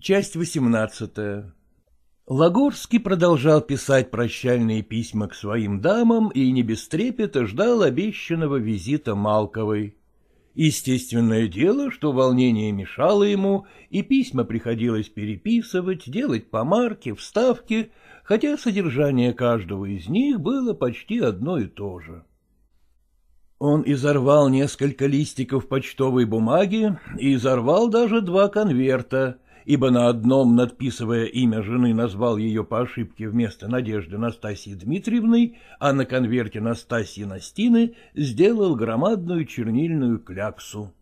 Часть восемнадцатая Лагорский продолжал писать прощальные письма к своим дамам и не без трепета ждал обещанного визита Малковой. Естественное дело, что волнение мешало ему, и письма приходилось переписывать, делать помарки, вставки, хотя содержание каждого из них было почти одно и то же. Он изорвал несколько листиков почтовой бумаги и изорвал даже два конверта, ибо на одном, надписывая имя жены, назвал ее по ошибке вместо Надежды Настасьи Дмитриевной, а на конверте Настасьи Настины сделал громадную чернильную кляксу.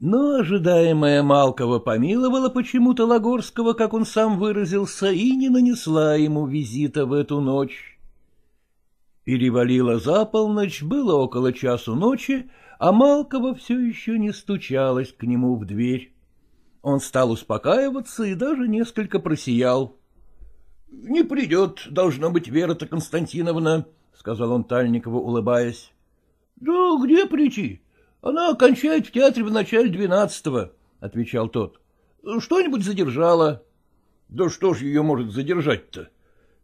Но ожидаемая Малкова помиловала почему-то Лагорского, как он сам выразился, и не нанесла ему визита в эту ночь. Перевалило за полночь, было около часу ночи, а Малкова все еще не стучалась к нему в дверь. Он стал успокаиваться и даже несколько просиял. — Не придет, должно быть, Вера-то Константиновна, — сказал он Тальникову, улыбаясь. — Да где прийти? Она кончает в театре в начале двенадцатого, — отвечал тот. — Что-нибудь задержала. — Да что ж ее может задержать-то?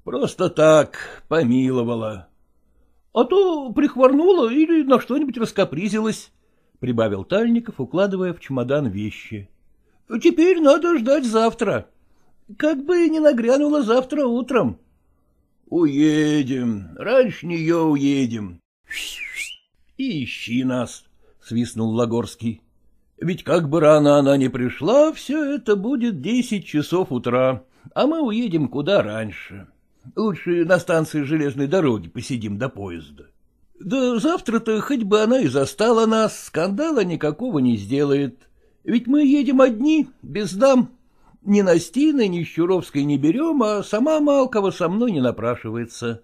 Просто так, помиловала. — А то прихворнула или на что-нибудь раскопризилась, — прибавил Тальников, укладывая в чемодан вещи. — Теперь надо ждать завтра. Как бы не нагрянуло завтра утром. — Уедем, раньше нее уедем. — ищи нас, — свистнул Лагорский. — Ведь как бы рано она не пришла, все это будет десять часов утра, а мы уедем куда раньше. Лучше на станции железной дороги посидим до поезда. Да завтра-то хоть бы она и застала нас, скандала никакого не сделает. Ведь мы едем одни, без дам. Ни Настины, ни Щуровской не берем, а сама Малкова со мной не напрашивается.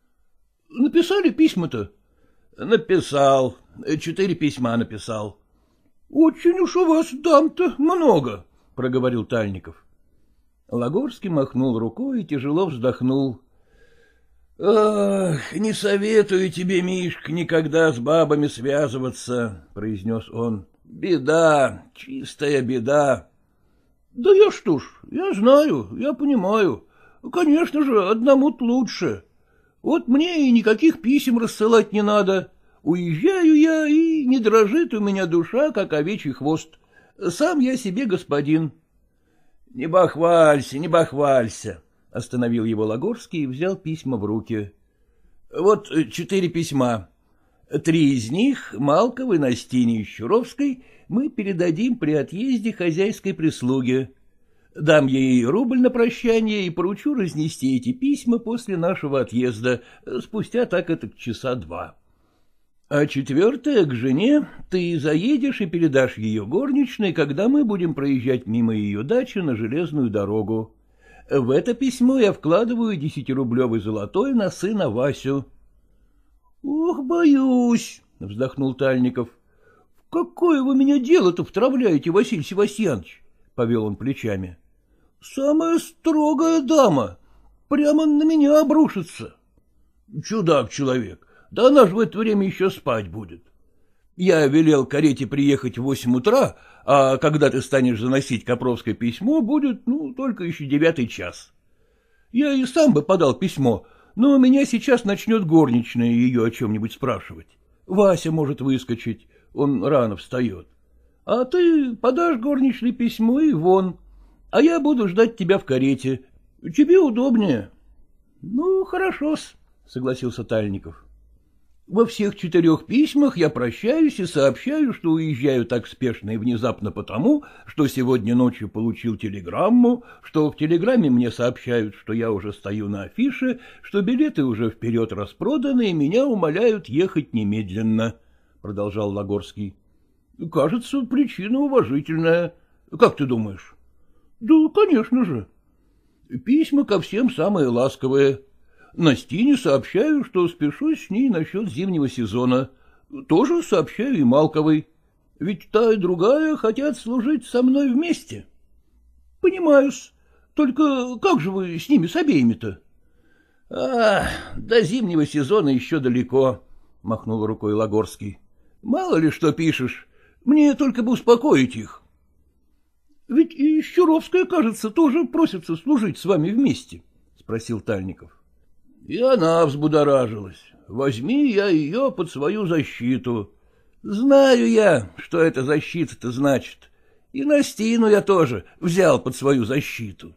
— Написали письма-то? — Написал. Четыре письма написал. — Очень уж у вас дам-то много, — проговорил Тальников. Лагорский махнул рукой и тяжело вздохнул. — Ах, не советую тебе, Мишка, никогда с бабами связываться, — произнес он. Беда, чистая беда. — Да я что ж, я знаю, я понимаю. Конечно же, одному-то лучше. Вот мне и никаких писем рассылать не надо. Уезжаю я, и не дрожит у меня душа, как овечий хвост. Сам я себе господин. — Не бахвалься, не бахвалься, — остановил его Лагорский и взял письма в руки. — Вот четыре письма. Три из них, Малковой, Настине и Щуровской, мы передадим при отъезде хозяйской прислуге. Дам ей рубль на прощание и поручу разнести эти письма после нашего отъезда, спустя так это часа два. А четвертое к жене ты заедешь и передашь ее горничной, когда мы будем проезжать мимо ее дачи на железную дорогу. В это письмо я вкладываю десятирублевый золотой на сына Васю. — Ох, боюсь, — вздохнул Тальников. — Какое вы меня дело-то втравляете, Василий Севастьянович? — повел он плечами. — Самая строгая дама. Прямо на меня обрушится. — Чудак человек. Да она же в это время еще спать будет. Я велел карете приехать в восемь утра, а когда ты станешь заносить Копровское письмо, будет, ну, только еще девятый час. Я и сам бы подал письмо, но меня сейчас начнет горничная ее о чем-нибудь спрашивать. Вася может выскочить, он рано встает. А ты подашь горничной письмо и вон, а я буду ждать тебя в карете. Тебе удобнее. — Ну, хорошо-с, — согласился Тальников. — во всех четырех письмах я прощаюсь и сообщаю, что уезжаю так спешно и внезапно потому, что сегодня ночью получил телеграмму, что в телеграмме мне сообщают, что я уже стою на афише, что билеты уже вперед распроданы и меня умоляют ехать немедленно, — продолжал Лагорский. — Кажется, причина уважительная. Как ты думаешь? — Да, конечно же. Письма ко всем самые ласковые. Настине сообщаю, что спешу с ней насчет зимнего сезона. Тоже сообщаю и Малковой. Ведь та и другая хотят служить со мной вместе. — Понимаю-с. Только как же вы с ними с обеими-то? — А, до зимнего сезона еще далеко, — махнул рукой Лагорский. — Мало ли что пишешь. Мне только бы успокоить их. — Ведь и Щуровская, кажется, тоже просится служить с вами вместе, — спросил Тальников. И она взбудоражилась. Возьми я ее под свою защиту. Знаю я, что эта защита-то значит. И Настину я тоже взял под свою защиту.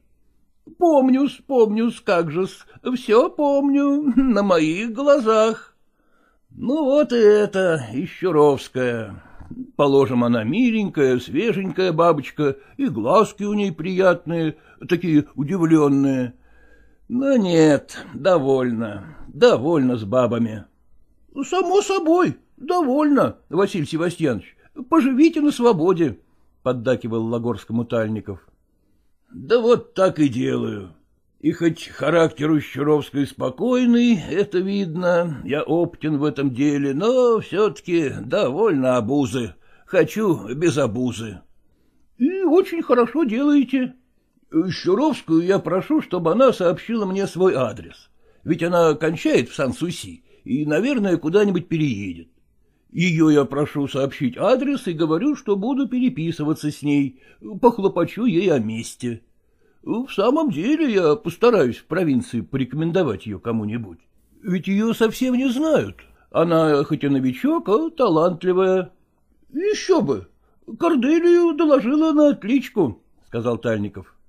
Помню-с, помню-с, как же-с, все помню, на моих глазах. Ну вот и это, Ищуровская. Положим, она миленькая, свеженькая бабочка, и глазки у ней приятные, такие удивленные. Но нет, довольно, довольно с бабами. — Само собой, довольно, Василий Севастьянович, поживите на свободе, — поддакивал Лагорскому Тальников. — Да вот так и делаю. И хоть характер у Щуровской спокойный, это видно, я опытен в этом деле, но все-таки довольно обузы. Хочу без обузы. — И очень хорошо делаете. Щуровскую я прошу, чтобы она сообщила мне свой адрес. Ведь она кончает в Сан-Суси и, наверное, куда-нибудь переедет. Ее я прошу сообщить адрес и говорю, что буду переписываться с ней, похлопочу ей о месте. В самом деле я постараюсь в провинции порекомендовать ее кому-нибудь. Ведь ее совсем не знают. Она хоть и новичок, а талантливая. — Еще бы. Корделию доложила на отличку, — сказал Тальников. —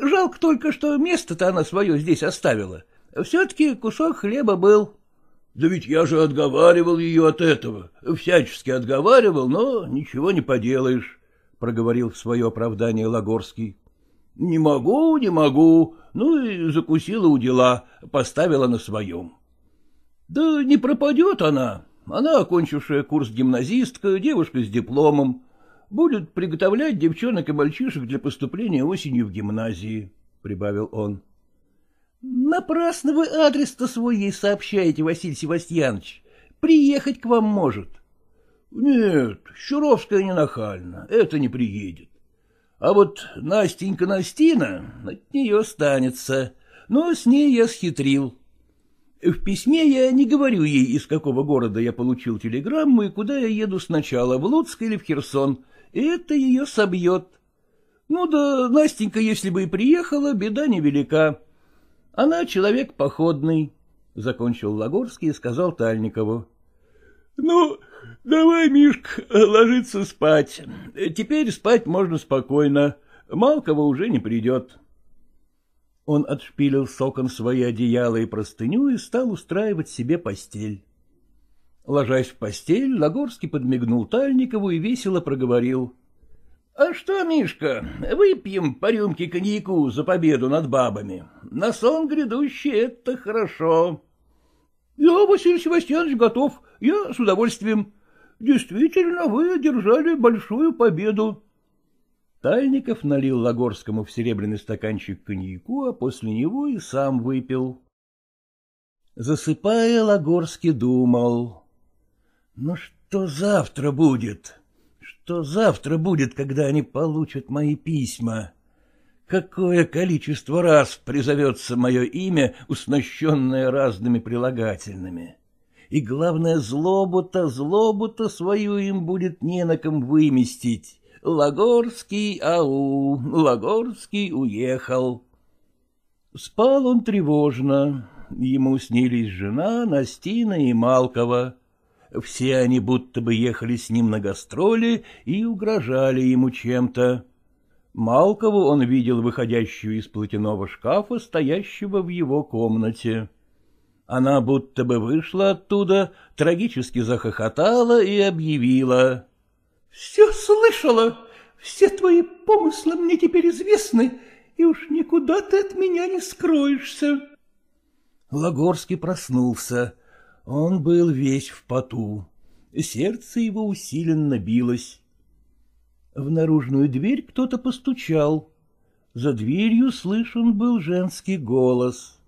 Жалко только, что место-то она свое здесь оставила. Все-таки кусок хлеба был. — Да ведь я же отговаривал ее от этого. Всячески отговаривал, но ничего не поделаешь, — проговорил в свое оправдание Лагорский. Не могу, не могу, ну и закусила у дела, поставила на своем. Да не пропадет она, она, окончившая курс гимназистка, девушка с дипломом, будет приготовлять девчонок и мальчишек для поступления осенью в гимназии, — прибавил он. — Напрасно вы адрес-то свой ей сообщаете, Василий Севастьянович. Приехать к вам может. — Нет, Щуровская не нахальна, это не приедет. А вот Настенька Настина от нее останется, но с ней я схитрил. В письме я не говорю ей, из какого города я получил телеграмму и куда я еду сначала, в Луцк или в Херсон. Это ее собьет. Ну да, Настенька, если бы и приехала, беда невелика. Она человек походный, — закончил Лагорский и сказал Тальникову. — Ну, Давай, Мишка, ложиться спать. Теперь спать можно спокойно. Малкова уже не придет. Он отшпилил с окон свои одеяла и простыню и стал устраивать себе постель. Ложась в постель, Лагорский подмигнул Тальникову и весело проговорил. — А что, Мишка, выпьем по рюмке коньяку за победу над бабами. На сон грядущий — это хорошо. — Я, Василий Севастьянович, готов. Я с удовольствием. Действительно, вы одержали большую победу. Тальников налил Лагорскому в серебряный стаканчик коньяку, а после него и сам выпил. Засыпая, Лагорский думал. Ну что завтра будет? Что завтра будет, когда они получат мои письма? Какое количество раз призовется мое имя, уснащенное разными прилагательными? И главное, злобу-то, злобу-то свою им будет не на ком выместить. Лагорский, ау, Лагорский уехал. Спал он тревожно. Ему снились жена, Настина и Малкова. Все они будто бы ехали с ним на гастроли и угрожали ему чем-то. Малкову он видел выходящую из платяного шкафа, стоящего в его комнате. Она будто бы вышла оттуда, трагически захохотала и объявила. — Все слышала, все твои помыслы мне теперь известны, и уж никуда ты от меня не скроешься. Лагорский проснулся. Он был весь в поту. Сердце его усиленно билось. В наружную дверь кто-то постучал. За дверью слышен был женский голос.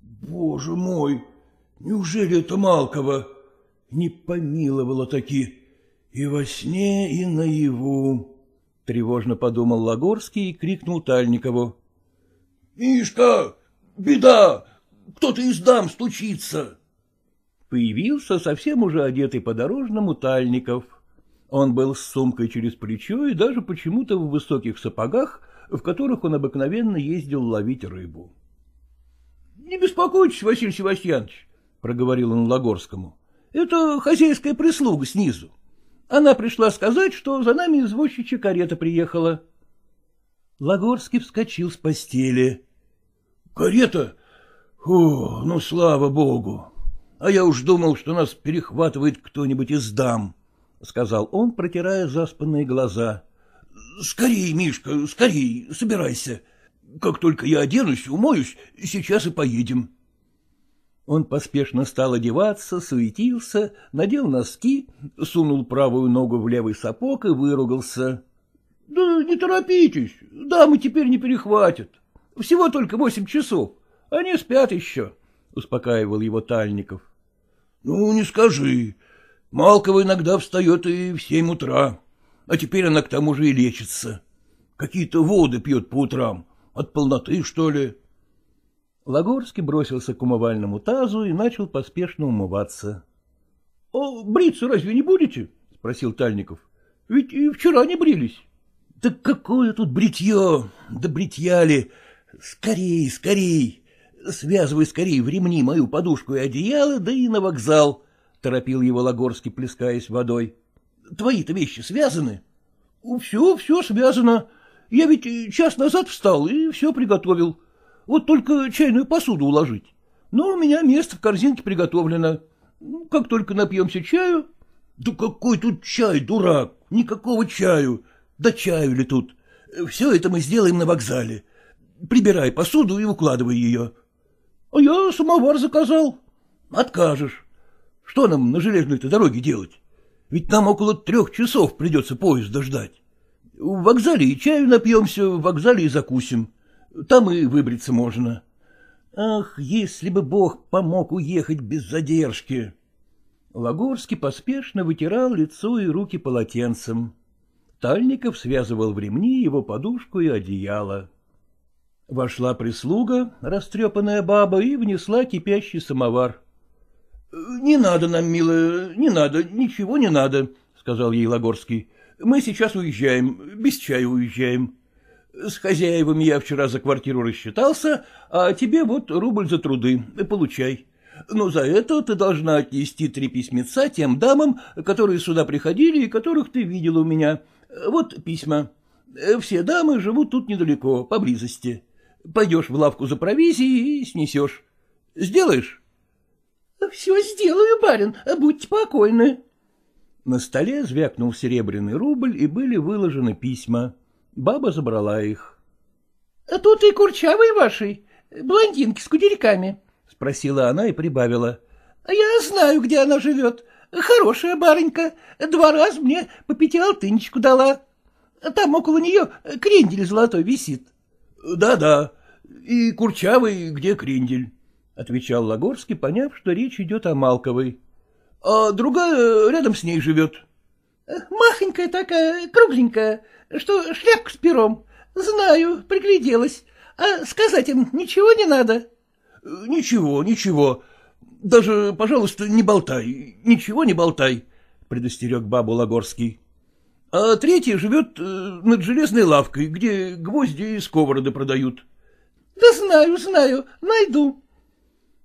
Боже мой, неужели это Малкова? Не помиловала таки и во сне, и наяву. Тревожно подумал Лагорский и крикнул Тальникову. — Мишка, беда! Кто-то из дам стучится! Появился совсем уже одетый по-дорожному Тальников. Он был с сумкой через плечо и даже почему-то в высоких сапогах, в которых он обыкновенно ездил ловить рыбу. — Не беспокойтесь, Василий Севастьянович, — проговорил он Лагорскому. — Это хозяйская прислуга снизу. Она пришла сказать, что за нами извозчичья карета приехала. Лагорский вскочил с постели. — Карета? О, ну, слава богу! А я уж думал, что нас перехватывает кто-нибудь из дам, — сказал он, протирая заспанные глаза. — Скорей, Мишка, скорей, собирайся. Как только я оденусь, умоюсь, сейчас и поедем. Он поспешно стал одеваться, суетился, надел носки, сунул правую ногу в левый сапог и выругался. — Да не торопитесь, дамы теперь не перехватят. Всего только восемь часов, они спят еще, — успокаивал его Тальников. — Ну, не скажи. Малкова иногда встает и в семь утра, а теперь она к тому же и лечится. Какие-то воды пьет по утрам, от полноты, что ли. Лагорский бросился к умывальному тазу и начал поспешно умываться. — А бриться разве не будете? — спросил Тальников. — Ведь и вчера не брились. — Да какое тут бритье? Да бритья ли? Скорей, скорей! Связывай скорей в ремни мою подушку и одеяло, да и на вокзал, — торопил его Лагорский, плескаясь водой. — Твои-то вещи связаны? — Все, все связано. Я ведь час назад встал и все приготовил. Вот только чайную посуду уложить. Но у меня место в корзинке приготовлено. Как только напьемся чаю... Да какой тут чай, дурак? Никакого чаю. Да чаю ли тут? Все это мы сделаем на вокзале. Прибирай посуду и укладывай ее. А я самовар заказал. Откажешь. Что нам на железной-то дороге делать? Ведь нам около трех часов придется поезда ждать. В вокзале и чаю напьемся, в вокзале и закусим. Там и выбриться можно. Ах, если бы Бог помог уехать без задержки! Лагорский поспешно вытирал лицо и руки полотенцем. Тальников связывал в ремни его подушку и одеяло. Вошла прислуга, растрепанная баба, и внесла кипящий самовар. — Не надо нам, милая, не надо, ничего не надо, — сказал ей Лагорский. — Мы сейчас уезжаем, без чая уезжаем. С хозяевами я вчера за квартиру рассчитался, а тебе вот рубль за труды, получай. Но за это ты должна отнести три письмеца тем дамам, которые сюда приходили и которых ты видела у меня. Вот письма. Все дамы живут тут недалеко, поблизости. Пойдешь в лавку за провизией и снесешь. Сделаешь? — Все сделаю, барин, будьте покойны. На столе звякнул серебряный рубль, и были выложены письма. Баба забрала их. — Тут и курчавые ваши, блондинки с кудельками, — спросила она и прибавила. — Я знаю, где она живет. Хорошая барынька. Два раза мне по пятиалтынчику дала. Там около нее крендель золотой висит. Да — Да-да. И курчавый, где крендель, — отвечал Лагорский, поняв, что речь идет о Малковой. — А другая рядом с ней живет. — Махонькая такая, кругленькая, что шляпка с пером. Знаю, пригляделась. А сказать им ничего не надо? — Ничего, ничего. Даже, пожалуйста, не болтай, ничего не болтай, — предостерег бабу Лагорский. А третья живет э, над железной лавкой, где гвозди и сковороды продают. — Да знаю, знаю, найду.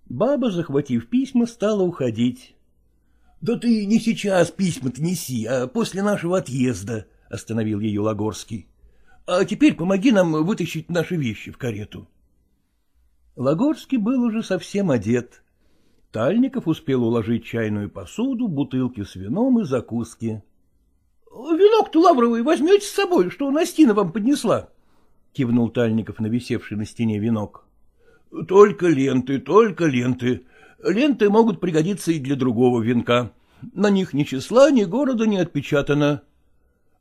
Баба, захватив письма, стала уходить. — Да ты не сейчас письма-то неси, а после нашего отъезда, — остановил ее Лагорский. — А теперь помоги нам вытащить наши вещи в карету. Лагорский был уже совсем одет. Тальников успел уложить чайную посуду, бутылки с вином и закуски. — Винок-то лавровый возьмете с собой, что Настина вам поднесла? — кивнул Тальников на висевший на стене венок. — Только ленты, только ленты. Ленты могут пригодиться и для другого венка. На них ни числа, ни города не отпечатано.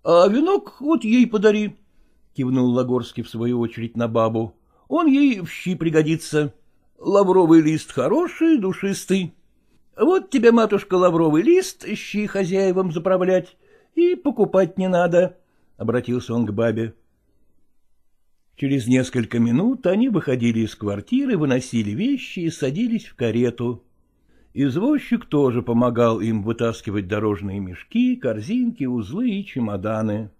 А венок вот ей подари, — кивнул Лагорский в свою очередь на бабу. — Он ей в щи пригодится. Лавровый лист хороший, душистый. Вот тебе, матушка, лавровый лист, щи хозяевам заправлять, и покупать не надо, — обратился он к бабе. Через несколько минут они выходили из квартиры, выносили вещи и садились в карету. Извозчик тоже помогал им вытаскивать дорожные мешки, корзинки, узлы и чемоданы.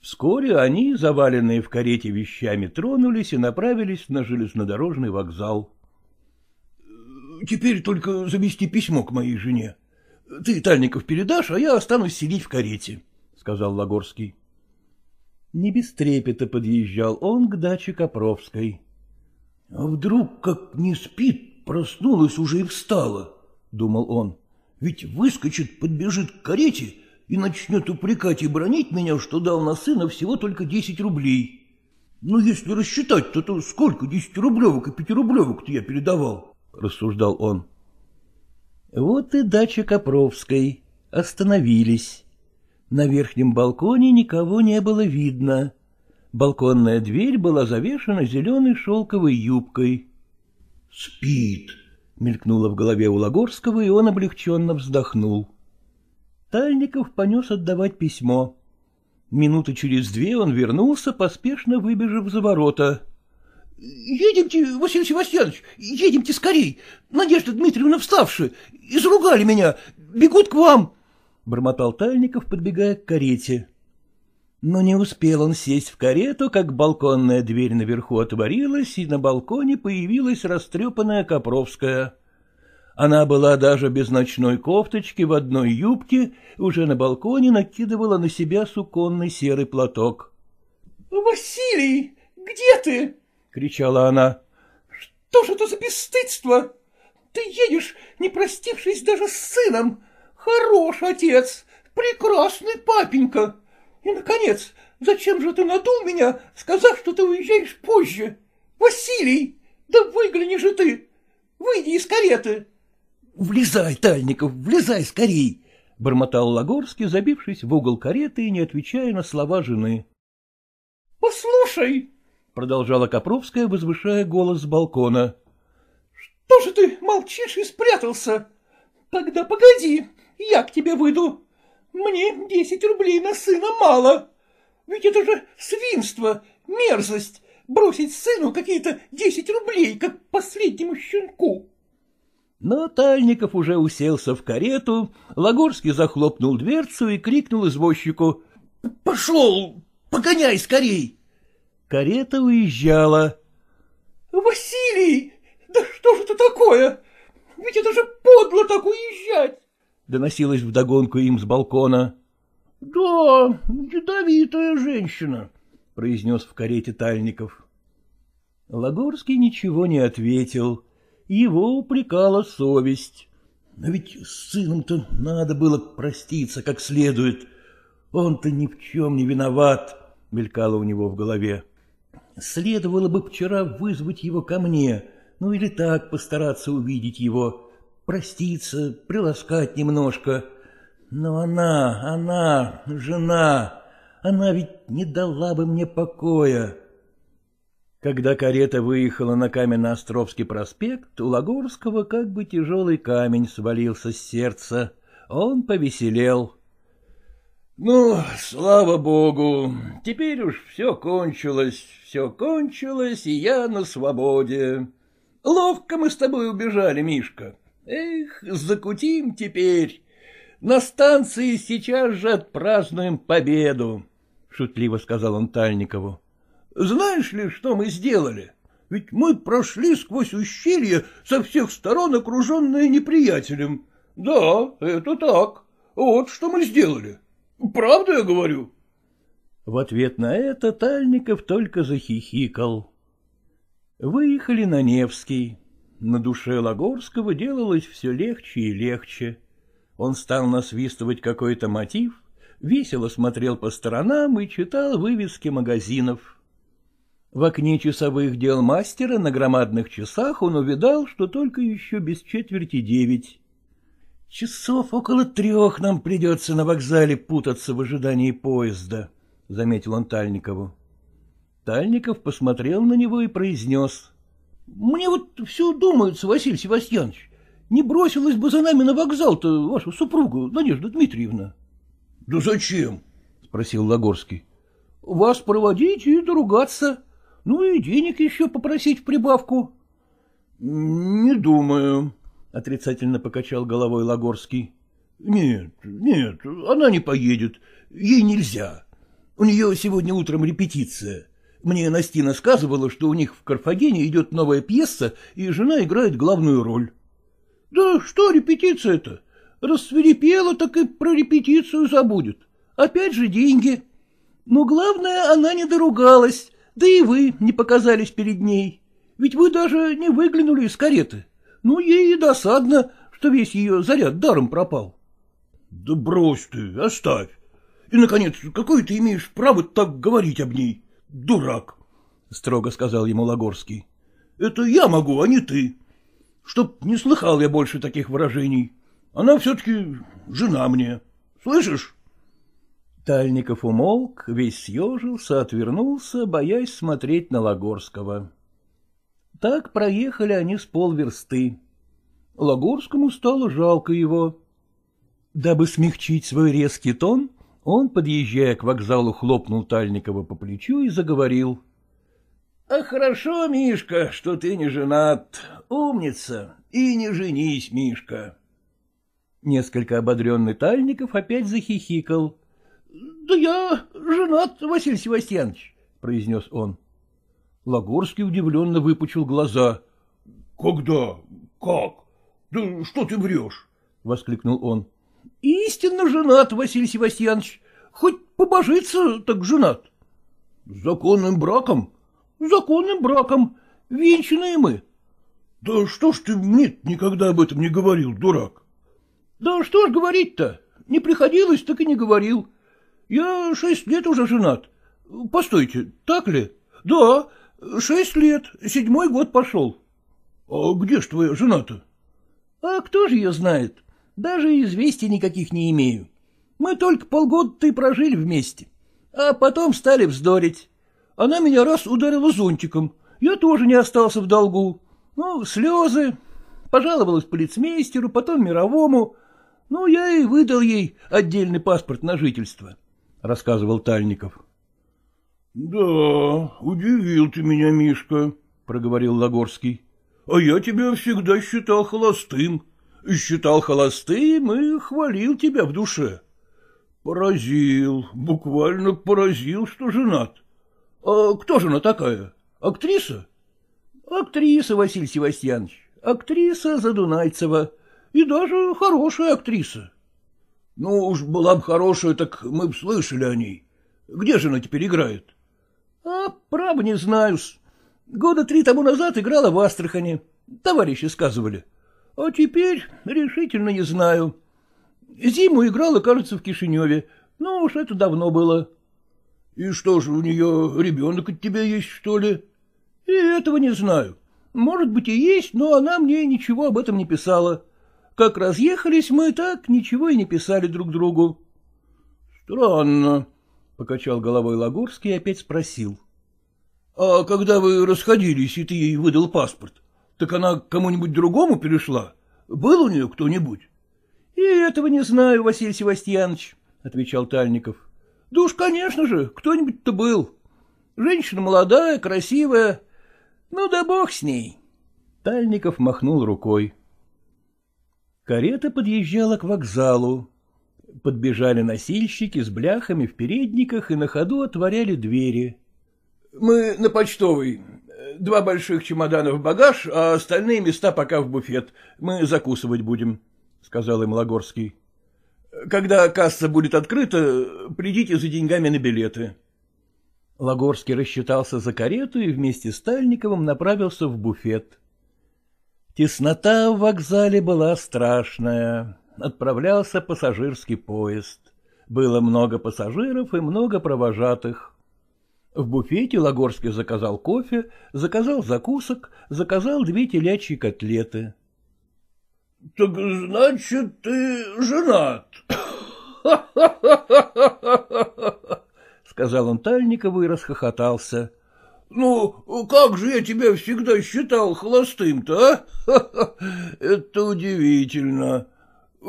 Вскоре они, заваленные в карете вещами, тронулись и направились на железнодорожный вокзал. — Теперь только завести письмо к моей жене. Ты, Тальников, передашь, а я останусь сидеть в карете, — сказал Лагорский. Не без трепета подъезжал он к даче Копровской. — А вдруг, как не спит, проснулась уже и встала? — думал он. — Ведь выскочит, подбежит к карете и начнет упрекать и бронить меня, что дал на сына всего только десять рублей. Ну, если рассчитать-то, то сколько десятирублевок и пятирублевок-то я передавал? — рассуждал он. Вот и дача Копровской. Остановились. На верхнем балконе никого не было видно. Балконная дверь была завешена зеленой шелковой юбкой. — Спит, — мелькнуло в голове у Лагорского, и он облегченно вздохнул. Тальников понес отдавать письмо. Минуты через две он вернулся, поспешно выбежав за ворота. — Едемте, Василий Севастьянович, едемте скорей. Надежда Дмитриевна вставши, изругали меня, бегут к вам, — бормотал Тальников, подбегая к карете. Но не успел он сесть в карету, как балконная дверь наверху отворилась, и на балконе появилась растрепанная Копровская. Она была даже без ночной кофточки в одной юбке, уже на балконе накидывала на себя суконный серый платок. — Василий, где ты? — кричала она. — Что же это за бесстыдство? Ты едешь, не простившись даже с сыном. Хорош отец, прекрасный папенька. И, наконец, зачем же ты надул меня, сказав, что ты уезжаешь позже? Василий, да выгляни же ты! Выйди из кареты! — Влезай, Тальников, влезай скорей! — бормотал Лагорский, забившись в угол кареты и не отвечая на слова жены. — Послушай, — продолжала Копровская, возвышая голос с балкона, — что же ты молчишь и спрятался? Тогда погоди, я к тебе выйду. Мне десять рублей на сына мало. Ведь это же свинство, мерзость, бросить сыну какие-то десять рублей, как последнему щенку. Но Тальников уже уселся в карету, Лагорский захлопнул дверцу и крикнул извозчику. — Пошел, погоняй скорей! Карета уезжала. — Василий, да что же это такое? Ведь это же подло так уезжать! — доносилось вдогонку им с балкона. — Да, ядовитая женщина, — произнес в карете Тальников. Лагорский ничего не ответил. Его упрекала совесть. Но ведь с сыном-то надо было проститься как следует. Он-то ни в чем не виноват, — мелькало у него в голове. Следовало бы вчера вызвать его ко мне, ну или так постараться увидеть его проститься, приласкать немножко. Но она, она, жена, она ведь не дала бы мне покоя. Когда карета выехала на Каменноостровский проспект, у Лагорского как бы тяжелый камень свалился с сердца. Он повеселел. — Ну, слава богу, теперь уж все кончилось, все кончилось, и я на свободе. Ловко мы с тобой убежали, Мишка. Эх, закутим теперь. На станции сейчас же отпразднуем победу, — шутливо сказал он Тальникову. — Знаешь ли, что мы сделали? Ведь мы прошли сквозь ущелье со всех сторон, окруженное неприятелем. Да, это так. Вот что мы сделали. Правда я говорю? В ответ на это Тальников только захихикал. Выехали на Невский. На душе Лагорского делалось все легче и легче. Он стал насвистывать какой-то мотив, весело смотрел по сторонам и читал вывески магазинов. В окне часовых дел мастера на громадных часах он увидал, что только еще без четверти девять. «Часов около трех нам придется на вокзале путаться в ожидании поезда», — заметил он Тальникову. Тальников посмотрел на него и произнес. Мне вот все думается, Василий Севастьянович, не бросилась бы за нами на вокзал-то вашу супругу, Надежда Дмитриевна. — Да зачем? — спросил Лагорский. — Вас проводить и доругаться. Ну и денег еще попросить в прибавку. — Не думаю, — отрицательно покачал головой Лагорский. — Нет, нет, она не поедет, ей нельзя. У нее сегодня утром репетиция. Мне Настина сказывала, что у них в Карфагене идет новая пьеса, и жена играет главную роль. — Да что репетиция-то? Рассверепела, так и про репетицию забудет. Опять же деньги. Но главное, она не доругалась, да и вы не показались перед ней. Ведь вы даже не выглянули из кареты. Ну, ей и досадно, что весь ее заряд даром пропал. — Да брось ты, оставь. И, наконец, какое ты имеешь право так говорить об ней? Дурак, — строго сказал ему Лагорский. — Это я могу, а не ты. Чтоб не слыхал я больше таких выражений. Она все-таки жена мне. Слышишь? Тальников умолк, весь съежился, отвернулся, боясь смотреть на Лагорского. Так проехали они с полверсты. Лагорскому стало жалко его. Дабы смягчить свой резкий тон, он, подъезжая к вокзалу, хлопнул Тальникова по плечу и заговорил. — А хорошо, Мишка, что ты не женат. Умница. И не женись, Мишка. Несколько ободренный Тальников опять захихикал. — Да я женат, Василий Севастьянович, — произнес он. Лагорский удивленно выпучил глаза. — Когда? Как? Да что ты врешь? — воскликнул он. — Истинно женат, Василий Севастьянович. Хоть побожиться, так женат. — Законным браком? — Законным браком. Венчанные мы. — Да что ж ты мне никогда об этом не говорил, дурак? — Да что ж говорить-то? Не приходилось, так и не говорил. Я шесть лет уже женат. Постойте, так ли? Да, шесть лет, седьмой год пошел. А где ж твоя жена-то? А кто же ее знает? Даже известий никаких не имею. Мы только полгода-то и прожили вместе. А потом стали вздорить. Она меня раз ударила зонтиком. Я тоже не остался в долгу. Ну, слезы. Пожаловалась полицмейстеру, потом мировому. Ну, я и выдал ей отдельный паспорт на жительство. —— рассказывал Тальников. — Да, удивил ты меня, Мишка, — проговорил Лагорский. — А я тебя всегда считал холостым. Считал холостым и хвалил тебя в душе. Поразил, буквально поразил, что женат. А кто же она такая? Актриса? Актриса, Василий Севастьянович, актриса Задунайцева. И даже хорошая актриса. Ну уж была бы хорошая, так мы б слышали о ней. Где же она теперь играет? — А, право не знаю-с. Года три тому назад играла в Астрахани. Товарищи сказывали. А теперь решительно не знаю. Зиму играла, кажется, в Кишиневе. Ну уж это давно было. — И что же, у нее ребенок от тебя есть, что ли? — И этого не знаю. Может быть, и есть, но она мне ничего об этом не писала. Как разъехались мы, так ничего и не писали друг другу. — Странно, — покачал головой Лагурский и опять спросил. — А когда вы расходились, и ты ей выдал паспорт, так она к кому-нибудь другому перешла? Был у нее кто-нибудь? — И этого не знаю, Василий Севастьянович, — отвечал Тальников. — Да уж, конечно же, кто-нибудь-то был. Женщина молодая, красивая. Ну да бог с ней. Тальников махнул рукой. Карета подъезжала к вокзалу. Подбежали носильщики с бляхами в передниках и на ходу отворяли двери. — Мы на почтовый. Два больших чемодана в багаж, а остальные места пока в буфет. Мы закусывать будем, — сказал им Лагорский. — Когда касса будет открыта, придите за деньгами на билеты. Лагорский рассчитался за карету и вместе с Тальниковым направился в буфет. Теснота в вокзале была страшная. Отправлялся пассажирский поезд. Было много пассажиров и много провожатых. В буфете Лагорский заказал кофе, заказал закусок, заказал две телячьи котлеты. — Так значит, ты женат? — сказал он Тальникову и расхохотался. Ну, как же я тебя всегда считал холостым-то, а? Это удивительно.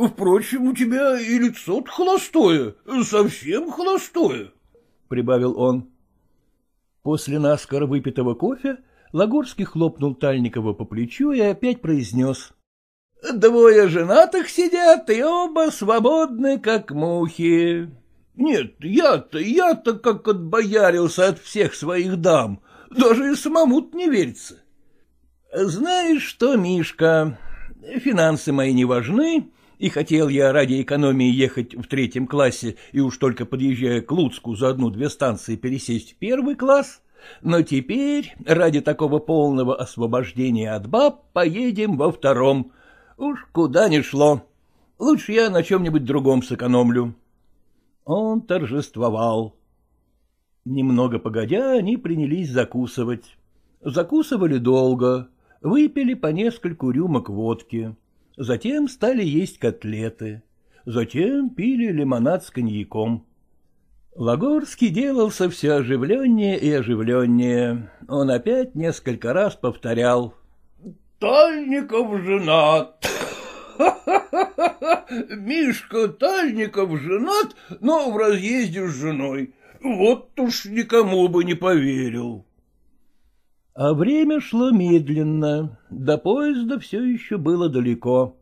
Впрочем, у тебя и лицо холостое, совсем холостое, — прибавил он. После наскоро выпитого кофе Лагорский хлопнул Тальникова по плечу и опять произнес. Двое женатых сидят, и оба свободны, как мухи. Нет, я-то, я-то как отбоярился от всех своих дам, даже и самому не верится. Знаешь что, Мишка, финансы мои не важны, и хотел я ради экономии ехать в третьем классе и уж только подъезжая к Луцку за одну-две станции пересесть в первый класс, но теперь ради такого полного освобождения от баб поедем во втором. Уж куда ни шло. Лучше я на чем-нибудь другом сэкономлю. Он торжествовал. Немного погодя, они принялись закусывать. Закусывали долго, выпили по нескольку рюмок водки. Затем стали есть котлеты. Затем пили лимонад с коньяком. Лагорский делался все оживленнее и оживленнее. Он опять несколько раз повторял. — Тальников женат! Мишка Тальников женат, но в разъезде с женой. Вот уж никому бы не поверил. А время шло медленно, до поезда все еще было далеко.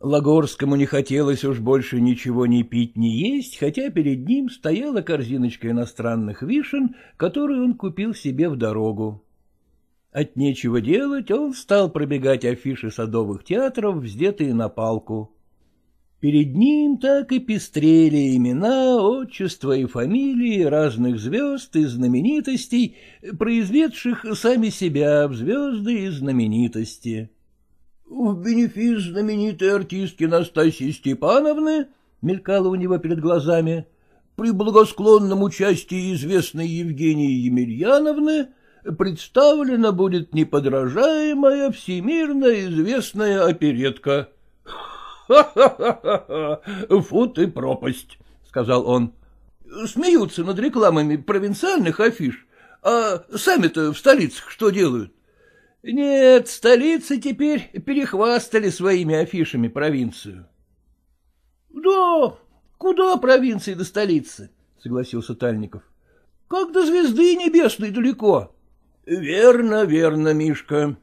Лагорскому не хотелось уж больше ничего ни пить, ни есть, хотя перед ним стояла корзиночка иностранных вишен, которую он купил себе в дорогу. От нечего делать он стал пробегать афиши садовых театров, вздетые на палку. Перед ним так и пестрели имена, отчества и фамилии разных звезд и знаменитостей, произведших сами себя в звезды и знаменитости. В бенефис знаменитой артистки Настасьи Степановны, мелькало у него перед глазами, при благосклонном участии известной Евгении Емельяновны представлена будет неподражаемая всемирно известная оперетка. «Ха-ха-ха! Фу ты пропасть!» — сказал он. «Смеются над рекламами провинциальных афиш, а сами-то в столицах что делают? Нет, столицы теперь перехвастали своими афишами провинцию. — Да, куда провинции до столицы? — согласился Тальников. — Как до звезды небесной далеко. — Верно, верно, Мишка.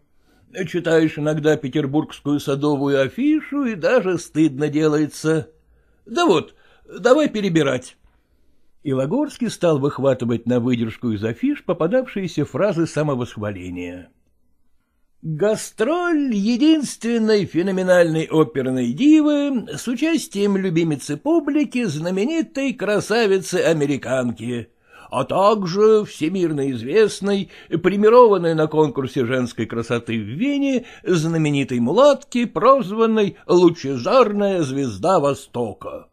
Читаешь иногда петербургскую садовую афишу, и даже стыдно делается. Да вот, давай перебирать. И стал выхватывать на выдержку из афиш попадавшиеся фразы самовосхваления. Гастроль единственной феноменальной оперной дивы с участием любимицы публики знаменитой красавицы-американки, а также всемирно известной, премированной на конкурсе женской красоты в Вене, знаменитой мулатки, прозванной «Лучезарная звезда Востока».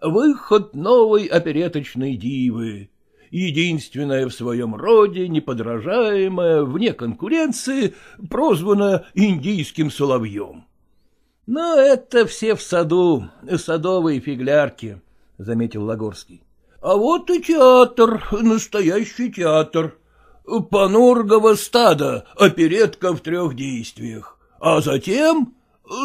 Выход новой опереточной дивы единственная в своем роде, неподражаемая, вне конкуренции, прозвана индийским соловьем. — Но это все в саду, садовые фиглярки, — заметил Лагорский. — А вот и театр, настоящий театр. Панургово стадо, оперетка в трех действиях. А затем...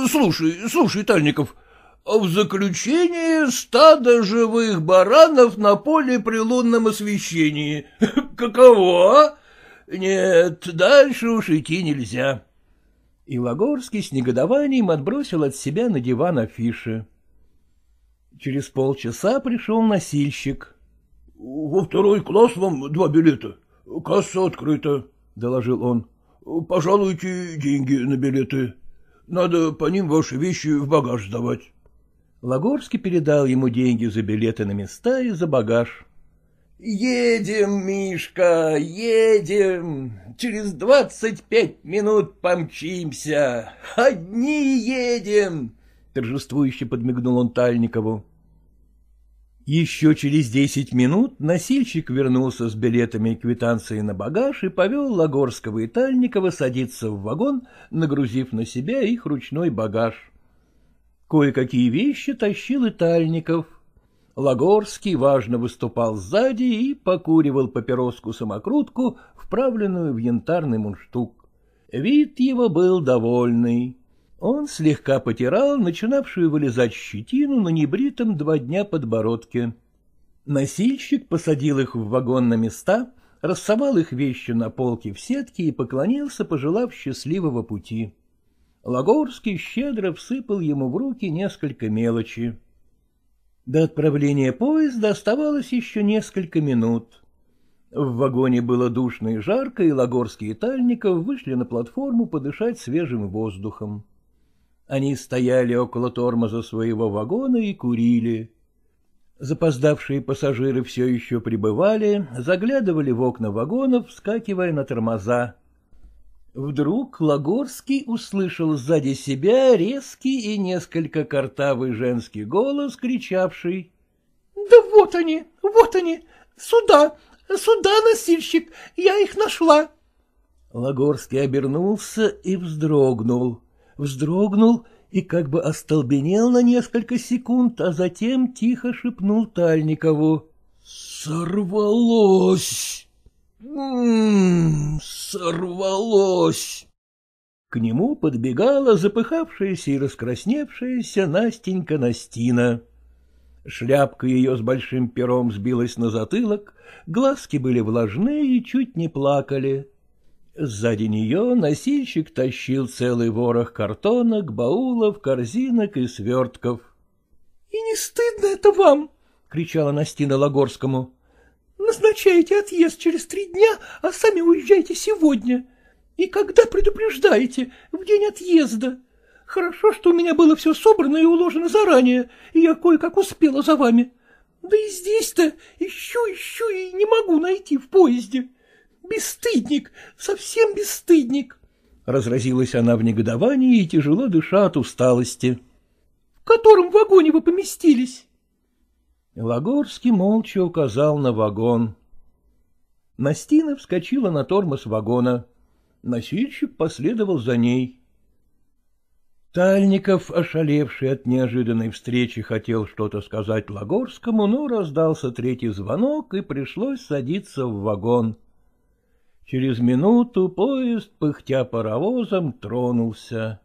Слушай, слушай, Тальников, — в заключение стадо живых баранов на поле при лунном освещении. Каково, а? Нет, дальше уж идти нельзя. И Лагорский с негодованием отбросил от себя на диван афиши. Через полчаса пришел носильщик. — Во второй класс вам два билета. Касса открыта, — доложил он. — Пожалуйте деньги на билеты. Надо по ним ваши вещи в багаж сдавать. Лагорский передал ему деньги за билеты на места и за багаж. — Едем, Мишка, едем. Через двадцать пять минут помчимся. Одни едем, — торжествующе подмигнул он Тальникову. Еще через десять минут носильщик вернулся с билетами и квитанцией на багаж и повел Лагорского и Тальникова садиться в вагон, нагрузив на себя их ручной багаж. Кое-какие вещи тащил и Тальников. Лагорский важно выступал сзади и покуривал папироску-самокрутку, вправленную в янтарный мундштук. Вид его был довольный. Он слегка потирал начинавшую вылезать щетину на небритом два дня подбородке. Носильщик посадил их в вагон на места, рассовал их вещи на полке в сетке и поклонился, пожелав счастливого пути. Лагорский щедро всыпал ему в руки несколько мелочи. До отправления поезда оставалось еще несколько минут. В вагоне было душно и жарко, и Лагорский и Тальников вышли на платформу подышать свежим воздухом. Они стояли около тормоза своего вагона и курили. Запоздавшие пассажиры все еще прибывали, заглядывали в окна вагонов, вскакивая на тормоза. Вдруг Лагорский услышал сзади себя резкий и несколько картавый женский голос, кричавший. — Да вот они, вот они, сюда, сюда, носильщик, я их нашла. Лагорский обернулся и вздрогнул, вздрогнул и как бы остолбенел на несколько секунд, а затем тихо шепнул Тальникову. — Сорвалось! М-м, сорвалось! К нему подбегала запыхавшаяся и раскрасневшаяся Настенька Настина. Шляпка ее с большим пером сбилась на затылок, глазки были влажны и чуть не плакали. Сзади нее носильщик тащил целый ворох картонок, баулов, корзинок и свертков. — И не стыдно это вам? — кричала Настина Лагорскому. Назначаете отъезд через три дня, а сами уезжаете сегодня. И когда предупреждаете? В день отъезда. Хорошо, что у меня было все собрано и уложено заранее, и я кое-как успела за вами. Да и здесь-то ищу, ищу и не могу найти в поезде. Бесстыдник, совсем бесстыдник. Разразилась она в негодовании и тяжело дыша от усталости. — В котором вагоне вы поместились? Лагорский молча указал на вагон. Настина вскочила на тормоз вагона. Носильщик последовал за ней. Тальников, ошалевший от неожиданной встречи, хотел что-то сказать Лагорскому, но раздался третий звонок, и пришлось садиться в вагон. Через минуту поезд, пыхтя паровозом, тронулся.